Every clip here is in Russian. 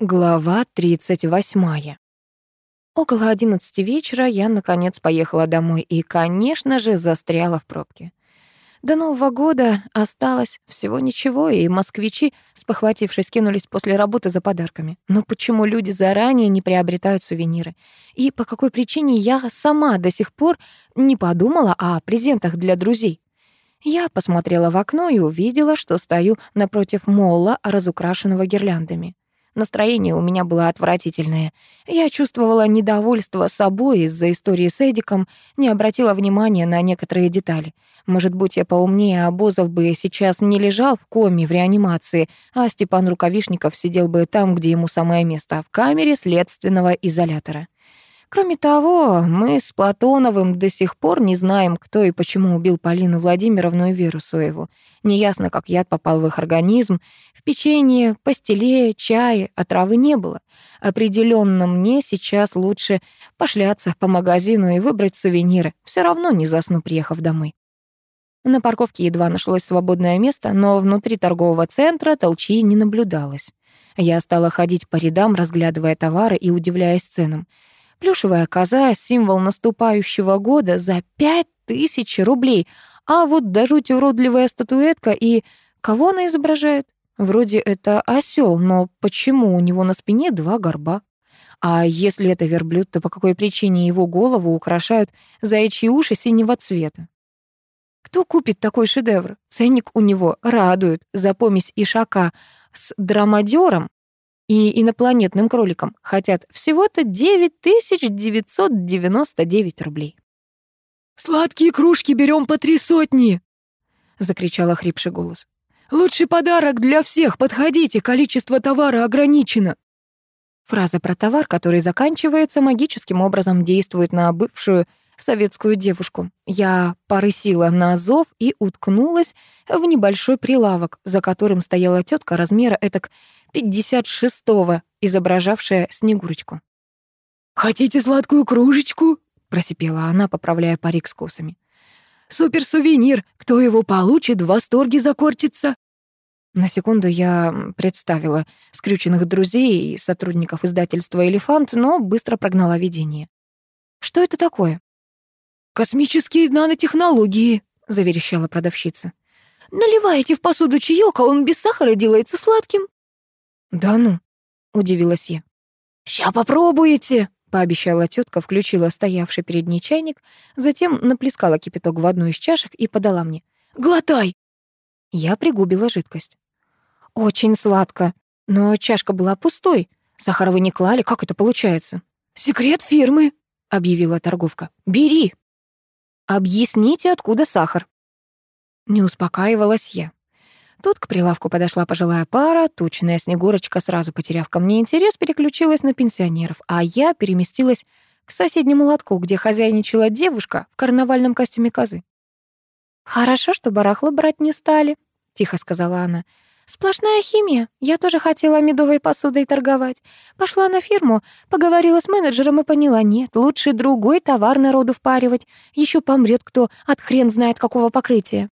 Глава 38. Около одиннадцати вечера я, наконец, поехала домой и, конечно же, застряла в пробке. До Нового года осталось всего ничего, и москвичи, спохватившись, кинулись после работы за подарками. Но почему люди заранее не приобретают сувениры? И по какой причине я сама до сих пор не подумала о презентах для друзей? Я посмотрела в окно и увидела, что стою напротив молла, разукрашенного гирляндами. Настроение у меня было отвратительное. Я чувствовала недовольство собой из-за истории с Эдиком, не обратила внимания на некоторые детали. Может быть, я поумнее Обозов бы сейчас не лежал в коме в реанимации, а Степан Рукавишников сидел бы там, где ему самое место, в камере следственного изолятора. Кроме того, мы с Платоновым до сих пор не знаем, кто и почему убил Полину Владимировну и Веру Соеву. Неясно, как яд попал в их организм. В печенье, постеле, чае отравы не было. Определенно мне сейчас лучше пошляться по магазину и выбрать сувениры. Все равно не засну, приехав домой. На парковке едва нашлось свободное место, но внутри торгового центра толчи не наблюдалось. Я стала ходить по рядам, разглядывая товары и удивляясь ценам. Плюшевая коза — символ наступающего года за пять тысяч рублей, а вот до жути уродливая статуэтка и... Кого она изображает? Вроде это осел, но почему у него на спине два горба? А если это верблюд, то по какой причине его голову украшают заячьи уши синего цвета? Кто купит такой шедевр? Ценник у него радует за помесь ишака с драмадером и инопланетным кроликом хотят всего-то 9999 рублей. «Сладкие кружки берем по три сотни!» — закричал охрипший голос. «Лучший подарок для всех! Подходите, количество товара ограничено!» Фраза про товар, который заканчивается, магическим образом действует на бывшую советскую девушку. Я порысила на зов и уткнулась в небольшой прилавок, за которым стояла тетка размера этак 56-го, изображавшая Снегурочку. «Хотите сладкую кружечку?» — просипела она, поправляя парик с косами. «Супер-сувенир! Кто его получит, в восторге закортится!» На секунду я представила скрюченных друзей и сотрудников издательства «Элефант», но быстро прогнала видение. «Что это такое?» «Космические нанотехнологии», — заверещала продавщица. «Наливаете в посуду чаёк, а он без сахара делается сладким». «Да ну», — удивилась я. «Ща попробуете», — пообещала тетка, включила стоявший перед ней чайник, затем наплескала кипяток в одну из чашек и подала мне. «Глотай!» Я пригубила жидкость. «Очень сладко, но чашка была пустой. Сахара вы не клали, как это получается?» «Секрет фирмы», — объявила торговка. «Бери». «Объясните, откуда сахар?» Не успокаивалась я. Тут к прилавку подошла пожилая пара, тучная Снегурочка, сразу потеряв ко мне интерес, переключилась на пенсионеров, а я переместилась к соседнему лотку, где хозяйничала девушка в карнавальном костюме козы. «Хорошо, что барахло брать не стали», — тихо сказала она. «Сплошная химия. Я тоже хотела медовой посудой торговать. Пошла на фирму, поговорила с менеджером и поняла, нет, лучше другой товар народу впаривать. Еще помрет кто от хрен знает какого покрытия».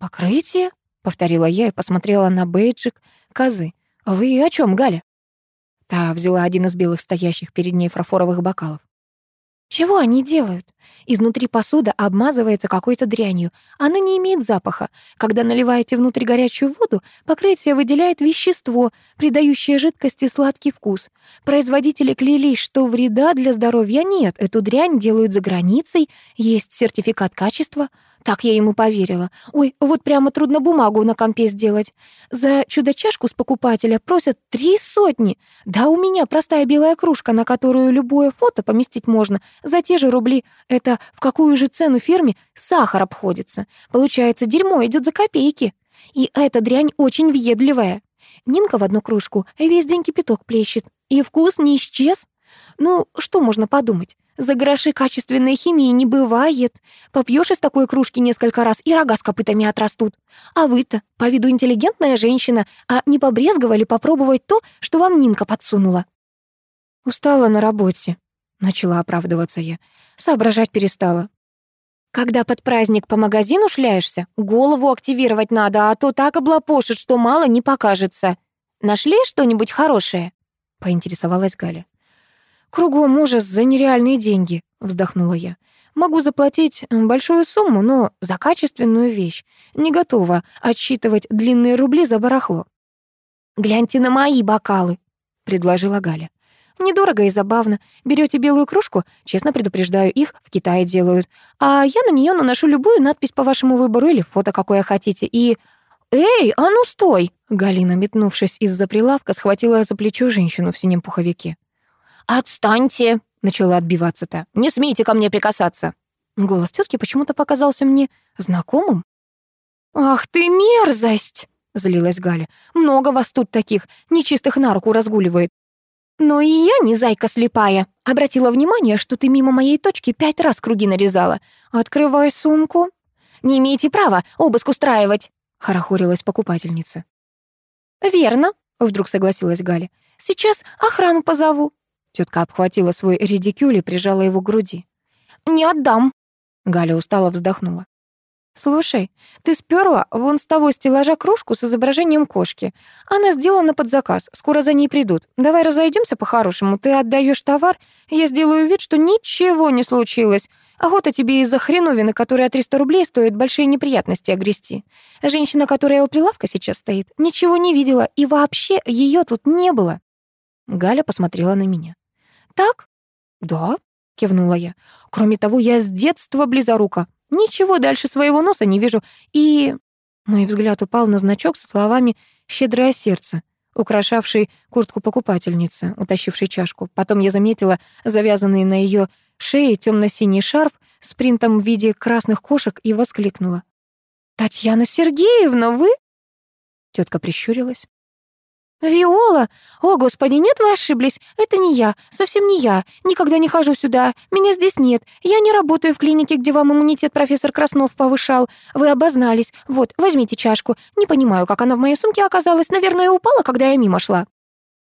«Покрытие?» — повторила я и посмотрела на бейджик козы. «Вы о чем, Галя?» Та взяла один из белых стоящих перед ней фарфоровых бокалов. Чего они делают? Изнутри посуда обмазывается какой-то дрянью. Она не имеет запаха. Когда наливаете внутрь горячую воду, покрытие выделяет вещество, придающее жидкости сладкий вкус. Производители клялись, что вреда для здоровья нет. Эту дрянь делают за границей, есть сертификат качества — так я ему поверила. Ой, вот прямо трудно бумагу на компе сделать. За чудо-чашку с покупателя просят три сотни. Да у меня простая белая кружка, на которую любое фото поместить можно, за те же рубли. Это в какую же цену фирме сахар обходится? Получается, дерьмо идет за копейки. И эта дрянь очень въедливая. Нинка в одну кружку весь день кипяток плещет. И вкус не исчез. Ну, что можно подумать? За гроши качественной химии не бывает. Попьешь из такой кружки несколько раз, и рога с копытами отрастут. А вы-то, по виду интеллигентная женщина, а не побрезговали попробовать то, что вам Нинка подсунула? Устала на работе, начала оправдываться я. Соображать перестала. Когда под праздник по магазину шляешься, голову активировать надо, а то так облапошит, что мало не покажется. Нашли что-нибудь хорошее? поинтересовалась Галя. «Кругом ужас за нереальные деньги», — вздохнула я. «Могу заплатить большую сумму, но за качественную вещь. Не готова отсчитывать длинные рубли за барахло». «Гляньте на мои бокалы», — предложила Галя. Недорого и забавно. Берете белую кружку, честно предупреждаю, их в Китае делают. А я на нее наношу любую надпись по вашему выбору или фото, какое хотите. И... «Эй, а ну стой!» Галина, метнувшись из-за прилавка, схватила за плечо женщину в синем пуховике. «Отстаньте!» — начала отбиваться та. «Не смейте ко мне прикасаться!» Голос тетки почему-то показался мне знакомым. «Ах ты мерзость!» — злилась Галя. «Много вас тут таких, нечистых на руку разгуливает. Но и я не зайка слепая. Обратила внимание, что ты мимо моей точки пять раз круги нарезала. Открывай сумку. Не имеете права обыск устраивать!» — хорохорилась покупательница. «Верно», — вдруг согласилась Галя. «Сейчас охрану позову». Тетка обхватила свой редикюль и прижала его к груди. «Не отдам!» Галя устало вздохнула. «Слушай, ты сперла вон с того стеллажа кружку с изображением кошки. Она сделана под заказ, скоро за ней придут. Давай разойдемся по-хорошему, ты отдаешь товар, я сделаю вид, что ничего не случилось. Охота тебе из-за хреновины, которая 300 рублей стоит, большие неприятности огрести. Женщина, которая у прилавка сейчас стоит, ничего не видела, и вообще ее тут не было». Галя посмотрела на меня. «Так?» «Да», — кивнула я. «Кроме того, я с детства близорука. Ничего дальше своего носа не вижу. И...» Мой взгляд упал на значок с словами «щедрое сердце», украшавший куртку покупательницы, утащившей чашку. Потом я заметила завязанный на ее шее темно-синий шарф с принтом в виде красных кошек и воскликнула. «Татьяна Сергеевна, вы?» Тетка прищурилась. «Виола! О, господи, нет, вы ошиблись. Это не я, совсем не я. Никогда не хожу сюда. Меня здесь нет. Я не работаю в клинике, где вам иммунитет профессор Краснов повышал. Вы обознались. Вот, возьмите чашку. Не понимаю, как она в моей сумке оказалась. Наверное, упала, когда я мимо шла».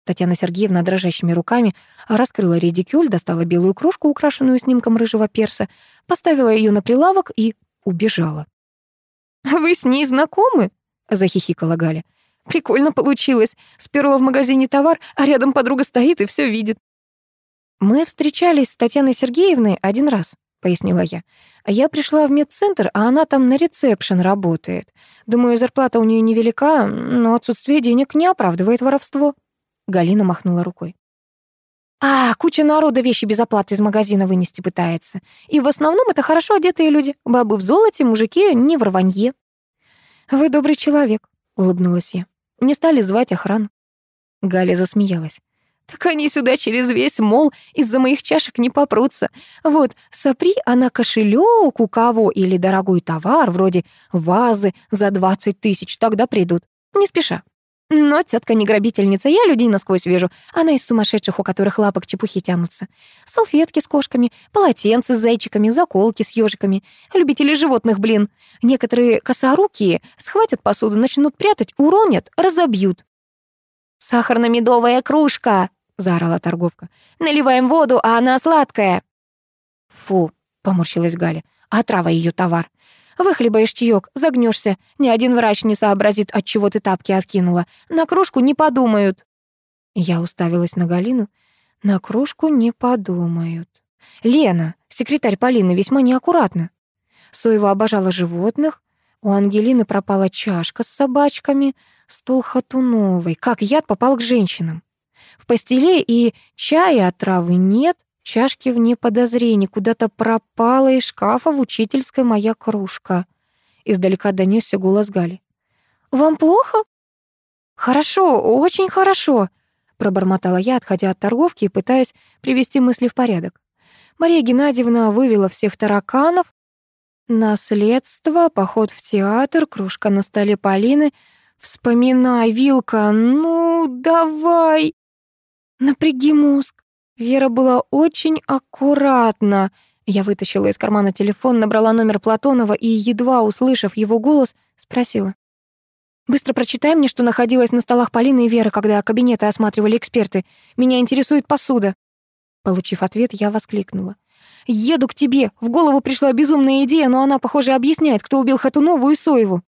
Татьяна Сергеевна дрожащими руками раскрыла редикюль, достала белую кружку, украшенную снимком рыжего перса, поставила ее на прилавок и убежала. «Вы с ней знакомы?» — захихикала Галя. Прикольно получилось. Сперла в магазине товар, а рядом подруга стоит и все видит. Мы встречались с Татьяной Сергеевной один раз, пояснила я. Я пришла в медцентр, а она там на ресепшн работает. Думаю, зарплата у нее невелика, но отсутствие денег не оправдывает воровство. Галина махнула рукой. А, куча народа вещи без оплаты из магазина вынести пытается. И в основном это хорошо одетые люди. Бабы в золоте, мужики не в рванье. Вы добрый человек, улыбнулась я. Не стали звать охрану. Галя засмеялась. Так они сюда через весь мол из-за моих чашек не попрутся. Вот, сопри она кошелек у кого или дорогой товар, вроде вазы за 20 тысяч, тогда придут. Не спеша. Но тетка не грабительница, я людей насквозь вижу. Она из сумасшедших, у которых лапок чепухи тянутся. Салфетки с кошками, полотенца с зайчиками, заколки с ежиками. Любители животных, блин. Некоторые косорукие схватят посуду, начнут прятать, уронят, разобьют. «Сахарно-медовая кружка!» — заорала торговка. «Наливаем воду, а она сладкая!» «Фу!» — поморщилась Галя. «А трава ее товар. Выхлебаешь чаёк, загнешься. Ни один врач не сообразит, от чего ты тапки откинула. На кружку не подумают». Я уставилась на Галину. На кружку не подумают. Лена, секретарь Полины, весьма неаккуратна. Соева обожала животных. У Ангелины пропала чашка с собачками, стул Хатуновой. Как яд попал к женщинам? В постеле и чая от травы нет, Чашки вне подозрений, куда-то пропала из шкафа в учительской моя кружка. Издалека донесся голос Гали. «Вам плохо?» «Хорошо, очень хорошо», — пробормотала я, отходя от торговки и пытаясь привести мысли в порядок. Мария Геннадьевна вывела всех тараканов. Наследство, поход в театр, кружка на столе Полины. Вспоминай, Вилка, ну, давай. Напряги мозг. Вера была очень аккуратна. Я вытащила из кармана телефон, набрала номер Платонова и, едва услышав его голос, спросила. «Быстро прочитай мне, что находилось на столах Полины и Веры, когда кабинеты осматривали эксперты. Меня интересует посуда». Получив ответ, я воскликнула. «Еду к тебе! В голову пришла безумная идея, но она, похоже, объясняет, кто убил Хатунову и Соеву».